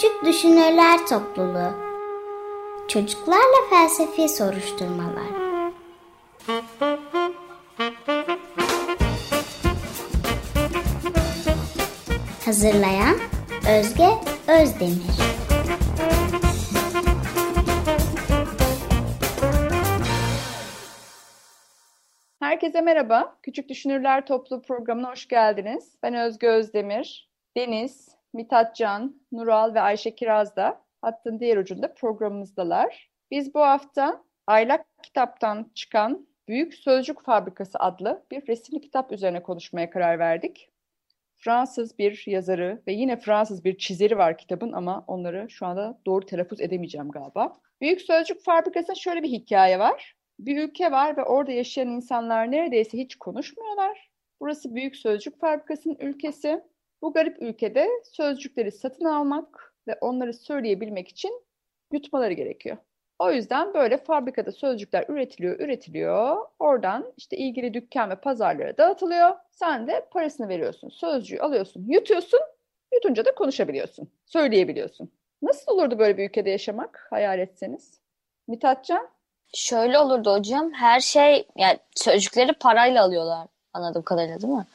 Küçük Düşünürler Topluluğu Çocuklarla Felsefi Soruşturmalar Hazırlayan Özge Özdemir Herkese merhaba. Küçük Düşünürler Topluluğu programına hoş geldiniz. Ben Özge Özdemir. Deniz, Mithatcan, Nural ve Ayşe Kiraz da hattın diğer ucunda programımızdalar. Biz bu hafta Aylak kitaptan çıkan Büyük Sözcük Fabrikası adlı bir resimli kitap üzerine konuşmaya karar verdik. Fransız bir yazarı ve yine Fransız bir çizeri var kitabın ama onları şu anda doğru telaffuz edemeyeceğim galiba. Büyük Sözcük Fabrikası'nda şöyle bir hikaye var. Bir ülke var ve orada yaşayan insanlar neredeyse hiç konuşmuyorlar. Burası Büyük Sözcük Fabrikası'nın ülkesi. Bu garip ülkede sözcükleri satın almak ve onları söyleyebilmek için yutmaları gerekiyor. O yüzden böyle fabrikada sözcükler üretiliyor, üretiliyor. Oradan işte ilgili dükkan ve pazarlara dağıtılıyor. Sen de parasını veriyorsun. Sözcüğü alıyorsun, yutuyorsun. Yutunca da konuşabiliyorsun, söyleyebiliyorsun. Nasıl olurdu böyle bir ülkede yaşamak hayal etseniz? Mithatcan? Şöyle olurdu hocam. Her şey yani sözcükleri parayla alıyorlar anladığım kadarıyla değil mi?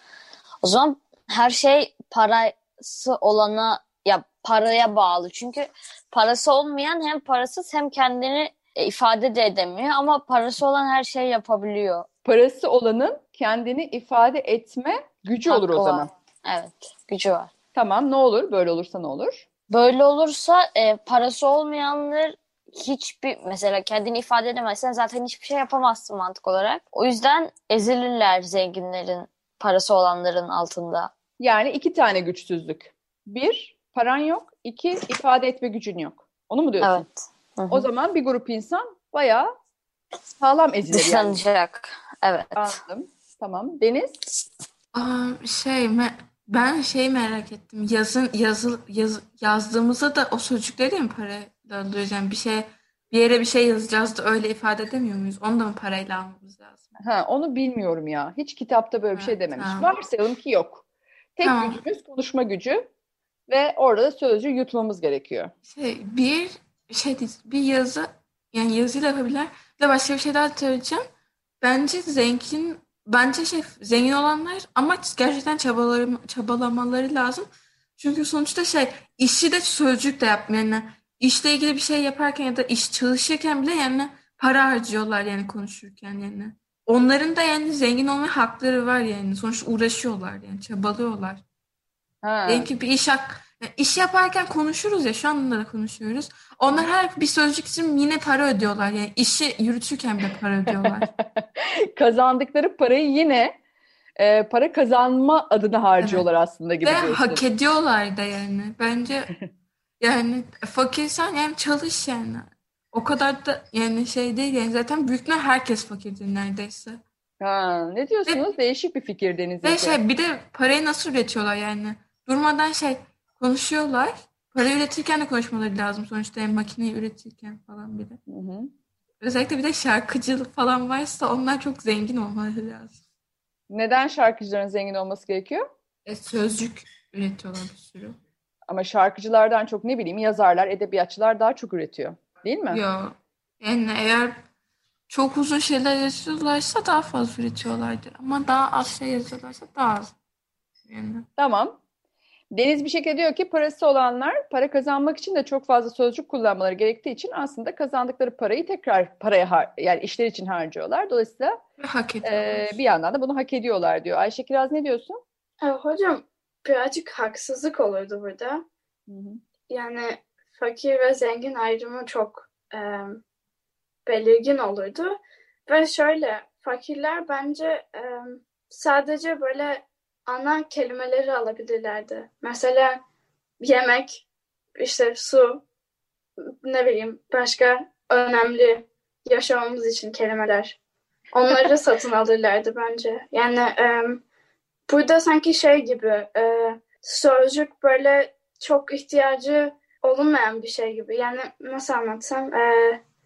O zaman her şey parası olana ya paraya bağlı. Çünkü parası olmayan hem parasız hem kendini e, ifade de edemiyor ama parası olan her şeyi yapabiliyor. Parası olanın kendini ifade etme gücü Hakkı olur o var. zaman. Evet, gücü var. Tamam ne olur? Böyle olursa ne olur? Böyle olursa e, parası olmayanlar hiçbir mesela kendini ifade edemezsen zaten hiçbir şey yapamazsın mantık olarak. O yüzden ezilirler zenginlerin parası olanların altında. Yani iki tane güçsüzlük. Bir, paran yok. İki, ifade etme gücün yok. Onu mu diyorsun? Evet. O zaman bir grup insan bayağı sağlam ezilir yani. Dışlanacak. Evet. Anladım. Tamam. Deniz? Şey me- ben şey merak ettim. Yazın yazı yaz, yazdığımızda da o sözcükleri mi parayla alıyoruz? Yani bir şey bir yere bir şey yazacağız da öyle ifade edemiyor muyuz? Onu da mı parayla almamız lazım? Ha, onu bilmiyorum ya. Hiç kitapta böyle bir Ha, şey dememiş. tamam. Varsayalım ki yok. Tek Tamam. gücümüz konuşma gücü ve orada da sözcüğü yutmamız gerekiyor. Şey bir şey bir yazı yani yazıyla yapabilirler. Bir de başka bir şey daha söyleyeceğim. Bence zengin bence şey zengin olanlar ama gerçekten çabaları, çabalamaları lazım. Çünkü sonuçta şey işi de sözcük de yapmıyor. Yani işle ilgili bir şey yaparken ya da iş çalışırken bile yani para harcıyorlar yani konuşurken yani. Onların da yani zengin olma hakları var yani. Sonuçta uğraşıyorlar yani çabalıyorlar. Ha. Diyelim ki bir iş hak, yani iş yaparken konuşuruz ya şu anda da konuşuyoruz. Onlar her bir sözcük için yine para ödüyorlar. Yani işi yürütürken bile para ödüyorlar. Kazandıkları parayı yine e, para kazanma adına harcıyorlar aslında gibi Ve diyorsunuz. hak ediyorlar da yani. Bence yani fakirsen yani çalış yani. O kadar da yani şey değil yani zaten büyükler herkes fakirdir neredeyse. Ha, ne diyorsunuz? Değişik bir fikir Deniz. Ve şey bir de parayı nasıl üretiyorlar yani? Durmadan şey konuşuyorlar. Para üretirken de konuşmaları lazım sonuçta yani makineyi üretirken falan bir de. Hı hı. Özellikle bir de şarkıcılık falan varsa onlar çok zengin olmaları lazım. Neden şarkıcıların zengin olması gerekiyor? E, sözcük üretiyorlar bir sürü. Ama şarkıcılardan çok ne bileyim yazarlar, edebiyatçılar daha çok üretiyor. Değil mi? Yo. Yani eğer çok uzun şeyler yazıyorlarsa daha fazla üretiyorlardır. Ama daha az şey yazıyorlarsa daha az. Yani. Tamam. Deniz bir şekilde diyor ki parası olanlar para kazanmak için de çok fazla sözcük kullanmaları gerektiği için aslında kazandıkları parayı tekrar paraya yani işler için harcıyorlar. Dolayısıyla hak e, bir yandan da bunu hak ediyorlar diyor. Ayşe Kiraz ne diyorsun? E, hocam birazcık haksızlık olurdu burada. Yani fakir ve zengin ayrımı çok e, belirgin olurdu. Ve şöyle fakirler bence e, sadece böyle ana kelimeleri alabilirlerdi. Mesela yemek, işte su, ne bileyim başka önemli yaşamamız için kelimeler. Onları satın alırlardı bence. Yani e, burada sanki şey gibi e, sözcük böyle çok ihtiyacı olunmayan bir şey gibi. Yani nasıl anlatsam e,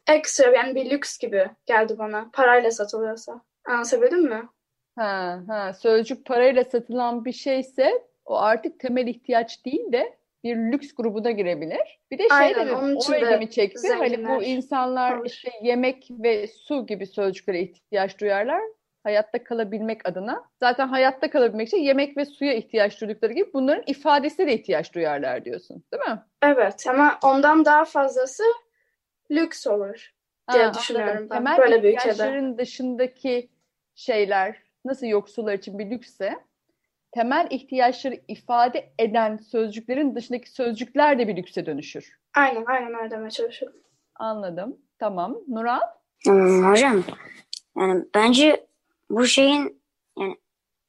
ekstra yani bir lüks gibi geldi bana. Parayla satılıyorsa. Anlatabildim mi? Ha, ha, sözcük parayla satılan bir şeyse o artık temel ihtiyaç değil de bir lüks grubuna girebilir. Bir de şey Aynen, de onun için o ilgimi çekti. Hani bu zenginler insanlar olur. işte yemek ve su gibi sözcüklere ihtiyaç duyarlar. Hayatta kalabilmek adına. Zaten hayatta kalabilmek için yemek ve suya ihtiyaç duydukları gibi bunların ifadesine de ihtiyaç duyarlar diyorsun. Değil mi? Evet ama ondan daha fazlası lüks olur diye Ha, düşünüyorum anladım. ben. Temel Böyle bir ihtiyaçların dışındaki şeyler nasıl yoksullar için bir lüksse temel ihtiyaçları ifade eden sözcüklerin dışındaki sözcükler de bir lükse dönüşür. Aynen aynen öyle demeye çalışıyorum. Anladım. Tamam. Nural? Hmm, hocam yani bence bu şeyin yani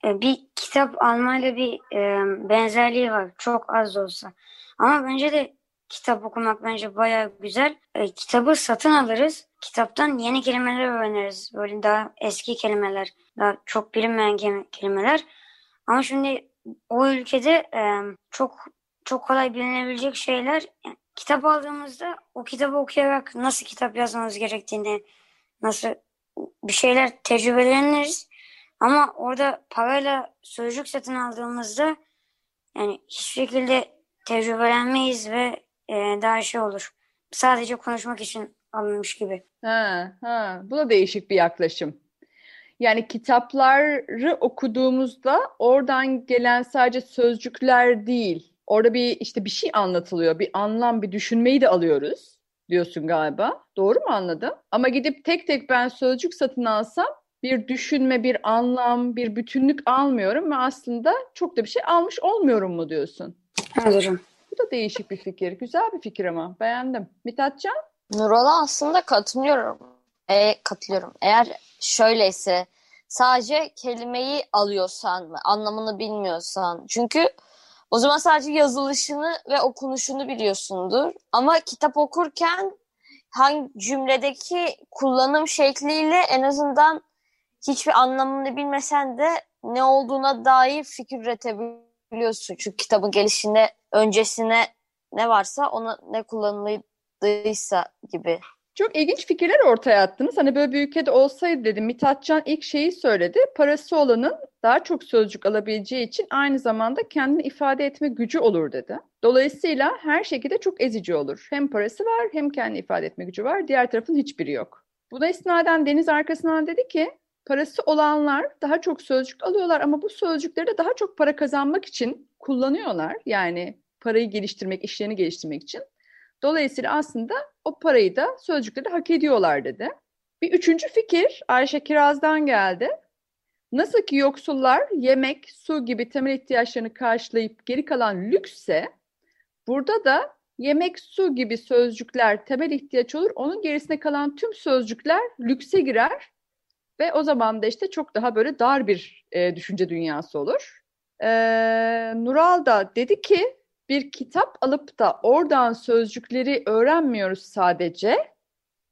e, bir kitap almayla bir e, benzerliği var. Çok az da olsa. Ama bence de kitap okumak bence bayağı güzel. E, kitabı satın alırız. Kitaptan yeni kelimeler öğreniriz. Böyle daha eski kelimeler, daha çok bilinmeyen kelime- kelimeler. Ama şimdi o ülkede e, çok çok kolay bilinebilecek şeyler yani kitap aldığımızda o kitabı okuyarak nasıl kitap yazmamız gerektiğini nasıl bir şeyler tecrübeleniriz. Ama orada parayla sözcük satın aldığımızda yani hiçbir şekilde tecrübelenmeyiz ve e, daha şey olur. Sadece konuşmak için alınmış gibi. Ha, ha. Bu da değişik bir yaklaşım. Yani kitapları okuduğumuzda oradan gelen sadece sözcükler değil. Orada bir işte bir şey anlatılıyor. Bir anlam, bir düşünmeyi de alıyoruz diyorsun galiba. Doğru mu anladım? Ama gidip tek tek ben sözcük satın alsam bir düşünme, bir anlam, bir bütünlük almıyorum ve aslında çok da bir şey almış olmuyorum mu diyorsun? Hocam. Bu da değişik bir fikir. Güzel bir fikir ama. Beğendim. Mithatcan? Nural'a aslında katılıyorum. E, katılıyorum. Eğer şöyleyse sadece kelimeyi alıyorsan anlamını bilmiyorsan çünkü o zaman sadece yazılışını ve okunuşunu biliyorsundur. Ama kitap okurken hangi cümledeki kullanım şekliyle en azından hiçbir anlamını bilmesen de ne olduğuna dair fikir üretebiliyorsun. Çünkü kitabın gelişinde öncesine ne varsa ona ne kullanıldıysa gibi. Çok ilginç fikirler ortaya attınız. Hani böyle bir ülkede olsaydı dedim. Mithatcan ilk şeyi söyledi. Parası olanın daha çok sözcük alabileceği için aynı zamanda kendini ifade etme gücü olur dedi. Dolayısıyla her şekilde çok ezici olur. Hem parası var hem kendi ifade etme gücü var. Diğer tarafın hiçbiri yok. Buna istinaden Deniz arkasından dedi ki parası olanlar daha çok sözcük alıyorlar ama bu sözcükleri de daha çok para kazanmak için kullanıyorlar. Yani parayı geliştirmek, işlerini geliştirmek için. Dolayısıyla aslında o parayı da sözcükleri hak ediyorlar dedi. Bir üçüncü fikir Ayşe Kiraz'dan geldi. Nasıl ki yoksullar yemek, su gibi temel ihtiyaçlarını karşılayıp geri kalan lüksse, burada da yemek, su gibi sözcükler temel ihtiyaç olur. Onun gerisine kalan tüm sözcükler lükse girer ve o zaman da işte çok daha böyle dar bir e, düşünce dünyası olur. E, Nural da dedi ki bir kitap alıp da oradan sözcükleri öğrenmiyoruz sadece.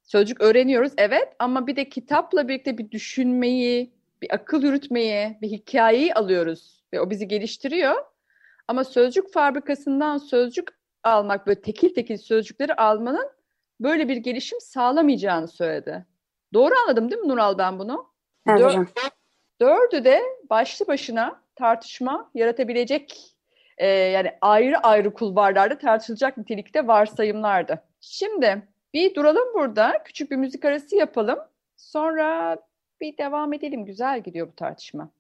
Sözcük öğreniyoruz evet ama bir de kitapla birlikte bir düşünmeyi, bir akıl yürütmeyi, bir hikayeyi alıyoruz ve o bizi geliştiriyor. Ama sözcük fabrikasından sözcük almak, böyle tekil tekil sözcükleri almanın böyle bir gelişim sağlamayacağını söyledi. Doğru anladım değil mi Nural ben bunu? Evet Dör-. Dördü de başlı başına tartışma yaratabilecek e, yani ayrı ayrı kulvarlarda tartışılacak nitelikte varsayımlardı. Şimdi bir duralım burada. Küçük bir müzik arası yapalım. Sonra bir devam edelim. Güzel gidiyor bu tartışma.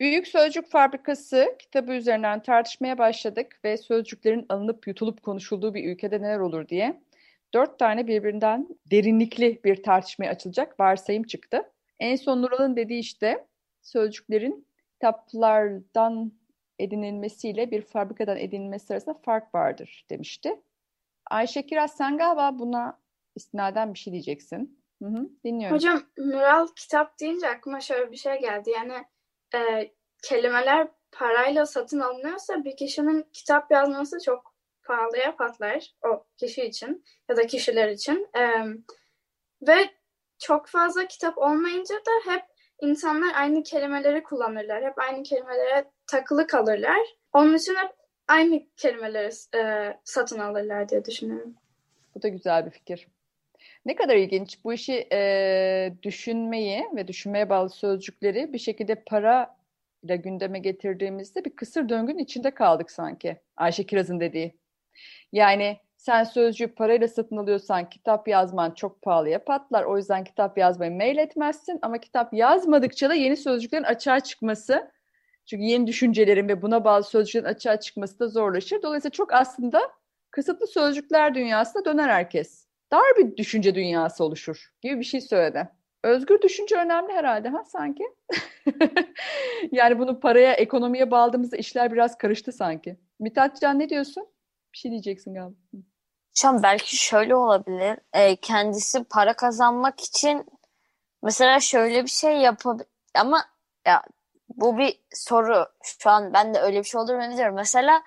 Büyük Sözcük Fabrikası kitabı üzerinden tartışmaya başladık ve sözcüklerin alınıp yutulup konuşulduğu bir ülkede neler olur diye dört tane birbirinden derinlikli bir tartışmaya açılacak varsayım çıktı. En son Nural'ın dediği işte sözcüklerin kitaplardan edinilmesiyle bir fabrikadan edinilmesi arasında fark vardır demişti. Ayşe Kiraz sen galiba buna istinaden bir şey diyeceksin. Hı hı, dinliyorum. Hocam Nural kitap deyince aklıma şöyle bir şey geldi. Yani e, kelimeler parayla satın alınıyorsa bir kişinin kitap yazması çok pahalıya patlar o kişi için ya da kişiler için. E, ve çok fazla kitap olmayınca da hep insanlar aynı kelimeleri kullanırlar. Hep aynı kelimelere takılı kalırlar. Onun için hep aynı kelimeleri e, satın alırlar diye düşünüyorum. Bu da güzel bir fikir. Ne kadar ilginç. Bu işi e, düşünmeyi ve düşünmeye bağlı sözcükleri bir şekilde para ile gündeme getirdiğimizde bir kısır döngünün içinde kaldık sanki. Ayşe Kiraz'ın dediği. Yani sen sözcüğü parayla satın alıyorsan kitap yazman çok pahalıya patlar. O yüzden kitap yazmayı mail etmezsin. Ama kitap yazmadıkça da yeni sözcüklerin açığa çıkması çünkü yeni düşüncelerin ve buna bağlı sözcüklerin açığa çıkması da zorlaşır. Dolayısıyla çok aslında kısıtlı sözcükler dünyasına döner herkes. Dar bir düşünce dünyası oluşur gibi bir şey söyledi. Özgür düşünce önemli herhalde ha sanki. yani bunu paraya, ekonomiye bağladığımızda işler biraz karıştı sanki. Mithatcan ne diyorsun? Bir şey diyeceksin galiba. Şu an belki şöyle olabilir. E, kendisi para kazanmak için mesela şöyle bir şey yapabilir. Ama ya bu bir soru. Şu an ben de öyle bir şey olduğunu biliyorum. Mesela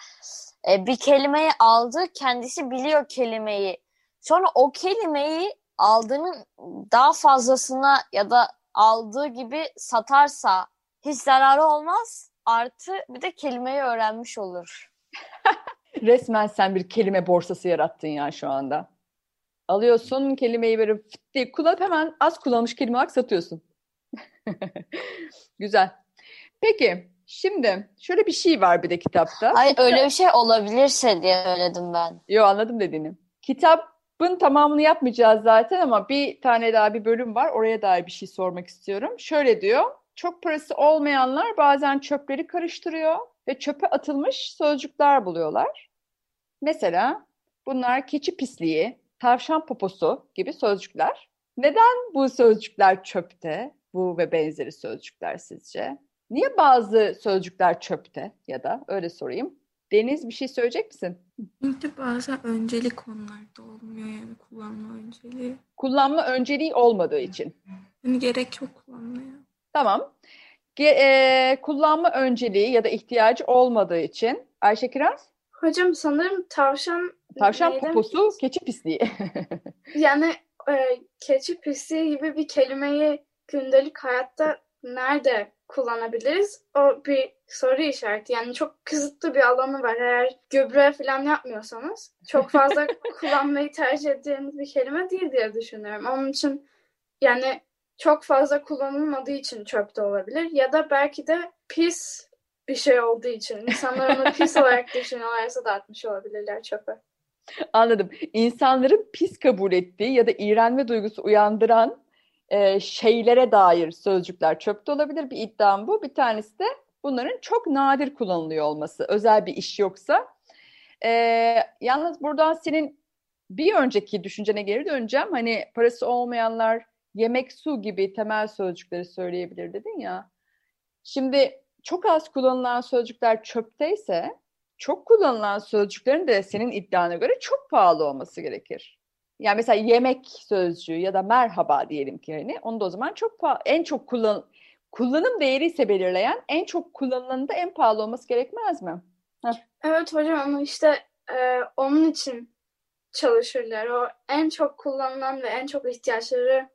e, bir kelimeyi aldı, kendisi biliyor kelimeyi. Sonra o kelimeyi aldığının daha fazlasına ya da aldığı gibi satarsa hiç zararı olmaz. Artı bir de kelimeyi öğrenmiş olur. Resmen sen bir kelime borsası yarattın ya şu anda. Alıyorsun kelimeyi böyle diye kullanıp hemen az kullanmış kelime olarak satıyorsun. Güzel. Peki şimdi şöyle bir şey var bir de kitapta. Hayır öyle bir şey olabilirse diye söyledim ben. Yo anladım dediğini. Kitabın tamamını yapmayacağız zaten ama bir tane daha bir bölüm var. Oraya dair bir şey sormak istiyorum. Şöyle diyor. Çok parası olmayanlar bazen çöpleri karıştırıyor ve çöpe atılmış sözcükler buluyorlar. Mesela bunlar keçi pisliği, tavşan poposu gibi sözcükler. Neden bu sözcükler çöpte? Bu ve benzeri sözcükler sizce? Niye bazı sözcükler çöpte ya da öyle sorayım. Deniz bir şey söyleyecek misin? Çünkü bazen öncelik konularda olmuyor yani kullanma önceliği. Kullanma önceliği olmadığı için. Yani gerek yok kullanmaya. Tamam. Ge- e, kullanma önceliği ya da ihtiyacı olmadığı için. Ayşe Kiraz? Hocam sanırım tavşan Tavşan poposu, keçi pisliği. Yani e, keçi pisliği gibi bir kelimeyi gündelik hayatta nerede kullanabiliriz? O bir soru işareti. Yani çok kısıtlı bir alanı var. Eğer gübre falan yapmıyorsanız çok fazla kullanmayı tercih edeceğiniz bir kelime değil diye düşünüyorum. Onun için yani çok fazla kullanılmadığı için çöpte olabilir. Ya da belki de pis bir şey olduğu için. İnsanlar onu pis olarak düşünüyorlarsa da atmış olabilirler çöpe. Anladım. İnsanların pis kabul ettiği ya da iğrenme duygusu uyandıran e, şeylere dair sözcükler çöpte olabilir. Bir iddiam bu. Bir tanesi de bunların çok nadir kullanılıyor olması. Özel bir iş yoksa. E, yalnız buradan senin bir önceki düşüncene geri döneceğim. Hani parası olmayanlar yemek, su gibi temel sözcükleri söyleyebilir dedin ya. Şimdi çok az kullanılan sözcükler çöpteyse çok kullanılan sözcüklerin de senin iddiana göre çok pahalı olması gerekir. Yani mesela yemek sözcüğü ya da merhaba diyelim ki hani onu da o zaman çok en çok kullan kullanım değeri ise belirleyen en çok kullanılanın da en pahalı olması gerekmez mi? Evet hocam ama işte e, onun için çalışırlar. O en çok kullanılan ve en çok ihtiyaçları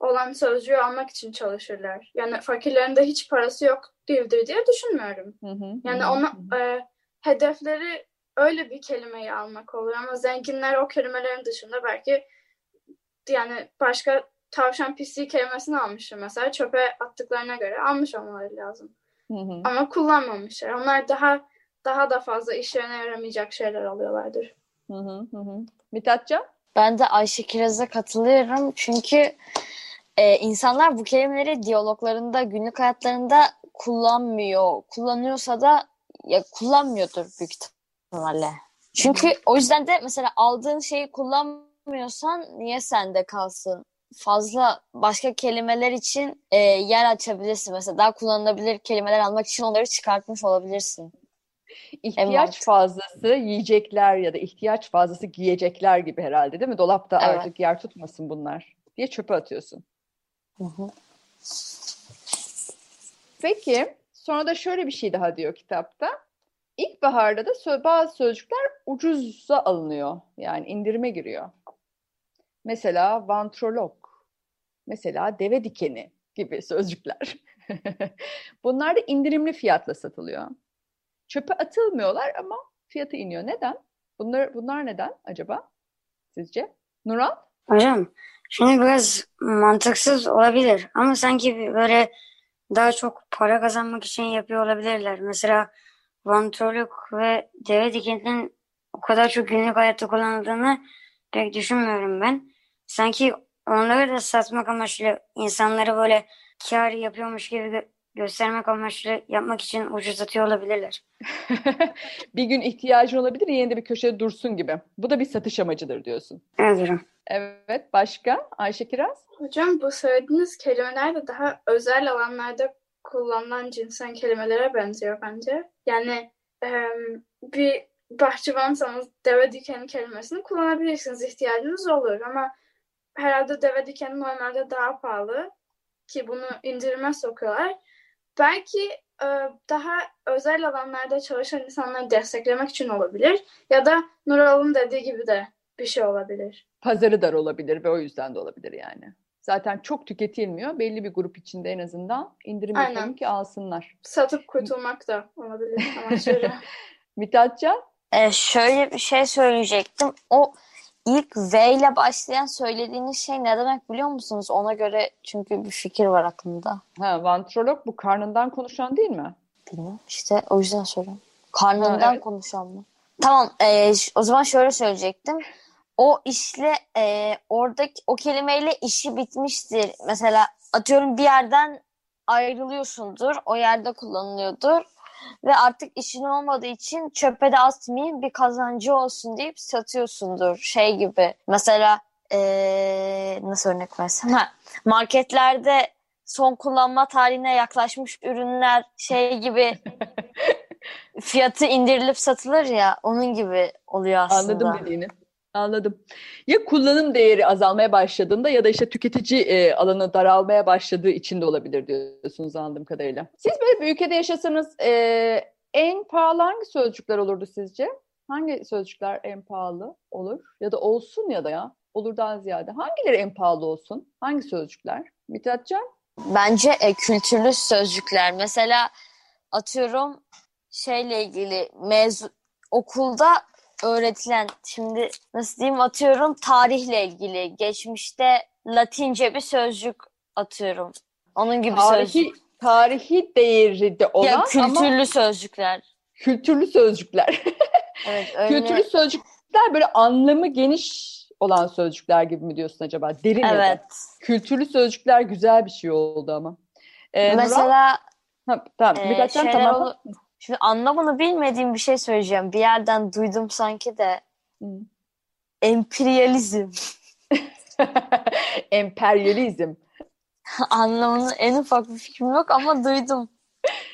olan sözcüğü almak için çalışırlar. Yani fakirlerin de hiç parası yok değildir diye düşünmüyorum. Hı hı, Yani hı, ona hı. e, hedefleri öyle bir kelimeyi almak oluyor ama zenginler o kelimelerin dışında belki yani başka tavşan pisliği kelimesini almıştır mesela çöpe attıklarına göre almış olmaları lazım. Hı hı. Ama kullanmamışlar. Onlar daha daha da fazla işlerine yaramayacak şeyler alıyorlardır. Hı hı, hı hı. Mithatcan? Ben de Ayşe Kiraz'a katılıyorum. Çünkü e, insanlar bu kelimeleri diyaloglarında, günlük hayatlarında kullanmıyor. Kullanıyorsa da ya kullanmıyordur büyük ihtimalle. Çünkü o yüzden de mesela aldığın şeyi kullanmıyorsan niye sende kalsın? Fazla başka kelimeler için e, yer açabilirsin. Mesela daha kullanılabilir kelimeler almak için onları çıkartmış olabilirsin. İhtiyaç fazlası yiyecekler ya da ihtiyaç fazlası giyecekler gibi herhalde değil mi? Dolapta Evet. artık yer tutmasın bunlar diye çöpe atıyorsun. Hı hı. Peki sonra da şöyle bir şey daha diyor kitapta. İlkbaharda da bazı sözcükler ucuza alınıyor. Yani indirime giriyor. Mesela vantrolog, mesela deve dikeni gibi sözcükler. Bunlar da indirimli fiyatla satılıyor. Çöpe atılmıyorlar ama fiyatı iniyor. Neden? Bunlar, bunlar neden acaba sizce? Nural? Hocam şimdi biraz mantıksız olabilir ama sanki böyle daha çok para kazanmak için yapıyor olabilirler. Mesela vantroluk ve deve dikentinin o kadar çok günlük hayatta kullanıldığını pek düşünmüyorum ben. Sanki onları da satmak amaçlı insanları böyle kar yapıyormuş gibi gö- göstermek amaçlı yapmak için ucuzlatıyor olabilirler. bir gün ihtiyacın olabilir yine de bir köşede dursun gibi. Bu da bir satış amacıdır diyorsun. Evet. Evet başka Ayşe Kiraz? Hocam bu söylediğiniz kelimeler de daha özel alanlarda kullanılan cinsel kelimelere benziyor bence. Yani em, bir bahçıvansanız deve dikeni kelimesini kullanabilirsiniz. ihtiyacınız olur ama herhalde deve dikeni normalde daha pahalı ki bunu indirime sokuyorlar. Belki e, daha özel alanlarda çalışan insanları desteklemek için olabilir ya da Nural'ın dediği gibi de bir şey olabilir. Pazarı dar olabilir ve o yüzden de olabilir yani. Zaten çok tüketilmiyor. Belli bir grup içinde en azından indirim Aynen. yapalım ki alsınlar. Satıp kurtulmak da olabilir amaçları. Mithatcan? Ee, şöyle bir şey söyleyecektim. O ilk V ile başlayan söylediğiniz şey ne demek biliyor musunuz? Ona göre çünkü bir fikir var aklımda. Ha, vantrolog bu karnından konuşan değil mi? Bilmiyorum. İşte o yüzden soruyorum. Karnından Ha, evet. konuşan mı? Tamam. ş- o zaman şöyle söyleyecektim. O işle ee, oradaki o kelimeyle işi bitmiştir. Mesela atıyorum bir yerden ayrılıyorsundur. O yerde kullanılıyordur. Ve artık işin olmadığı için çöpe de atmayayım bir kazancı olsun deyip satıyorsundur. Şey gibi. Mesela ee, nasıl örnek versem? Ha, marketlerde son kullanma tarihine yaklaşmış ürünler şey gibi fiyatı indirilip satılır ya onun gibi oluyor aslında. Anladım dediğini. Anladım. Ya kullanım değeri azalmaya başladığında ya da işte tüketici e, alanı daralmaya başladığı için de olabilir diyorsunuz anladığım kadarıyla. Siz böyle bir ülkede yaşasanız e, en pahalı hangi sözcükler olurdu sizce? Hangi sözcükler en pahalı olur? Ya da olsun ya da ya olurdan ziyade. Hangileri en pahalı olsun? Hangi sözcükler? Mithatcan? Bence e, kültürlü sözcükler. Mesela atıyorum şeyle ilgili mevzu okulda öğretilen şimdi nasıl diyeyim atıyorum tarihle ilgili geçmişte Latince bir sözcük atıyorum. Onun gibi Tarihi, sözcük. tarihi değeri de olan Ya, ama kültürlü sözcükler. kültürlü sözcükler. Evet öyle. Kültürlü sözcükler böyle anlamı geniş olan sözcükler gibi mi diyorsun acaba? Derin ya da. Evet. Kültürlü sözcükler güzel bir şey oldu ama. Ee? Mesela Ha, tamam. e, şeyler tamam. olur- Şimdi anlamını bilmediğim bir şey söyleyeceğim. Bir yerden duydum sanki de. Hı. Emperyalizm. Emperyalizm. Anlamını en ufak bir fikrim yok ama duydum.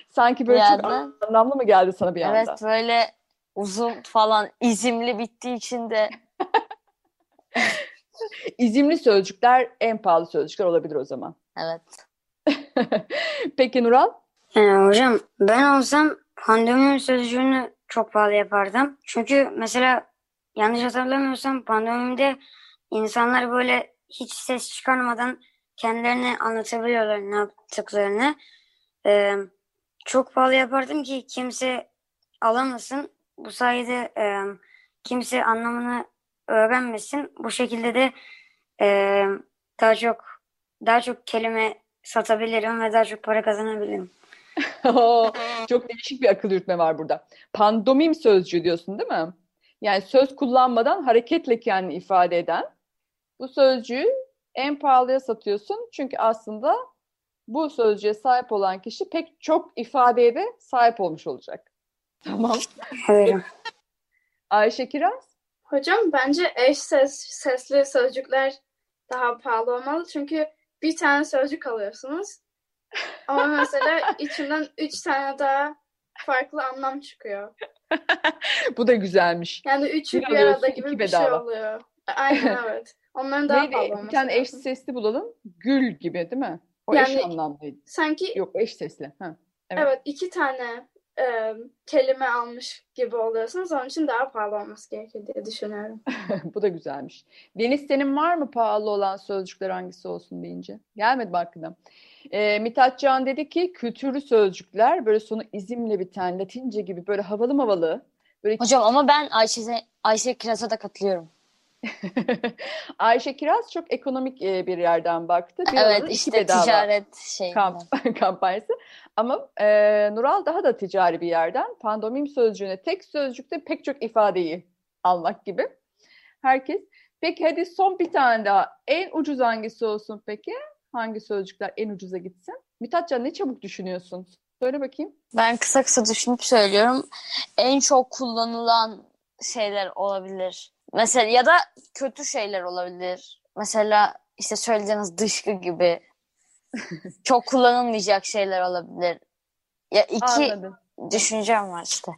Sanki böyle Bir çok yerden. anlamlı mı geldi sana bir anda? Evet böyle uzun falan izimli bittiği için de İzimli sözcükler en pahalı sözcükler olabilir o zaman. evet. Peki Nural? Ee, hocam ben olsam pandemi sözcüğünü çok pahalı yapardım. Çünkü mesela yanlış hatırlamıyorsam pandemide insanlar böyle hiç ses çıkarmadan kendilerini anlatabiliyorlar ne yaptıklarını. Ee, çok pahalı yapardım ki kimse alamasın. Bu sayede e, kimse anlamını öğrenmesin. Bu şekilde de e, daha çok daha çok kelime satabilirim ve daha çok para kazanabilirim. çok değişik bir akıl yürütme var burada. Pandomim sözcüğü diyorsun değil mi? Yani söz kullanmadan hareketle kendini ifade eden bu sözcüğü en pahalıya satıyorsun. Çünkü aslında bu sözcüğe sahip olan kişi pek çok ifadeye de sahip olmuş olacak. Tamam. Evet. Ayşe Kiraz? Hocam bence eş ses, sesli sözcükler daha pahalı olmalı. Çünkü bir tane sözcük alıyorsunuz. Ama mesela içinden üç tane daha farklı anlam çıkıyor. Bu da güzelmiş. Yani üçü Bir bir arada gibi bir şey bedava. oluyor. Aynen evet. Onların daha Neydi? pahalı Bir tane eş sesli bulalım. Gül gibi değil mi? O eş Yani- anlamlıydı. Sanki Yok eş sesli. Ha. Evet. evet. iki tane e, kelime almış gibi oluyorsunuz. Onun için daha pahalı olması gerekir diye düşünüyorum. Bu da güzelmiş. Deniz senin var mı pahalı olan sözcükler hangisi olsun deyince? Gelmedi mi aklına? Ee, Mithat Can dedi ki kültürlü sözcükler böyle sonu izimle biten Latince gibi böyle havalı havalı. Böyle Hocam ama ben Ayşe, Ayşe Kiraz'a da katılıyorum. Ayşe Kiraz çok ekonomik e, bir yerden baktı. Bir evet işte ticaret şey kamp kampanyası. Ama e, Nural daha da ticari bir yerden pandomim sözcüğüne tek sözcükte pek çok ifadeyi almak gibi. Herkes. Peki hadi son bir tane daha. En ucuz hangisi olsun peki? Hangi sözcükler en ucuza gitsin? Mithatcan ne çabuk düşünüyorsun? Söyle bakayım. Ben kısa kısa düşünüp söylüyorum. En çok kullanılan şeyler olabilir. Mesela ya da kötü şeyler olabilir. Mesela işte söylediğiniz dışkı gibi çok kullanılmayacak şeyler olabilir. Ya iki Anladım. düşüncem var işte.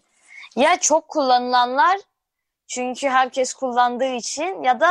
Ya çok kullanılanlar çünkü herkes kullandığı için ya da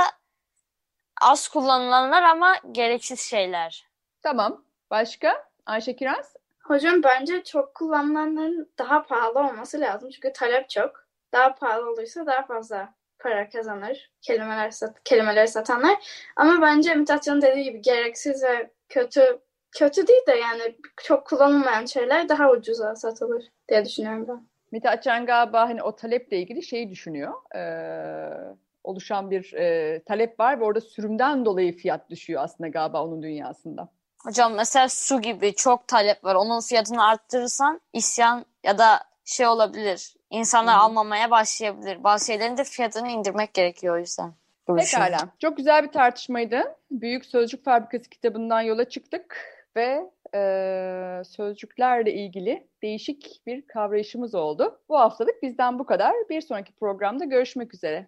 az kullanılanlar ama gereksiz şeyler. Tamam. Başka? Ayşe Kiraz? Hocam bence çok kullanılanların daha pahalı olması lazım. Çünkü talep çok. Daha pahalı olursa daha fazla para kazanır kelimeler sat kelimeleri satanlar. Ama bence Mithatcan'ın dediği gibi gereksiz ve kötü kötü değil de yani çok kullanılmayan şeyler daha ucuza satılır diye düşünüyorum ben. Mithatcan galiba hani o taleple ilgili şeyi düşünüyor. Ee, oluşan bir e, talep var ve orada sürümden dolayı fiyat düşüyor aslında galiba onun dünyasında. Hocam mesela su gibi çok talep var. Onun fiyatını arttırırsan isyan ya da şey olabilir. İnsanlar Hı-hı. almamaya başlayabilir. Bazı şeylerin de fiyatını indirmek gerekiyor o yüzden. Pekala. Çok güzel bir tartışmaydı. Büyük Sözcük Fabrikası kitabından yola çıktık ve e, sözcüklerle ilgili değişik bir kavrayışımız oldu. Bu haftalık bizden bu kadar. Bir sonraki programda görüşmek üzere.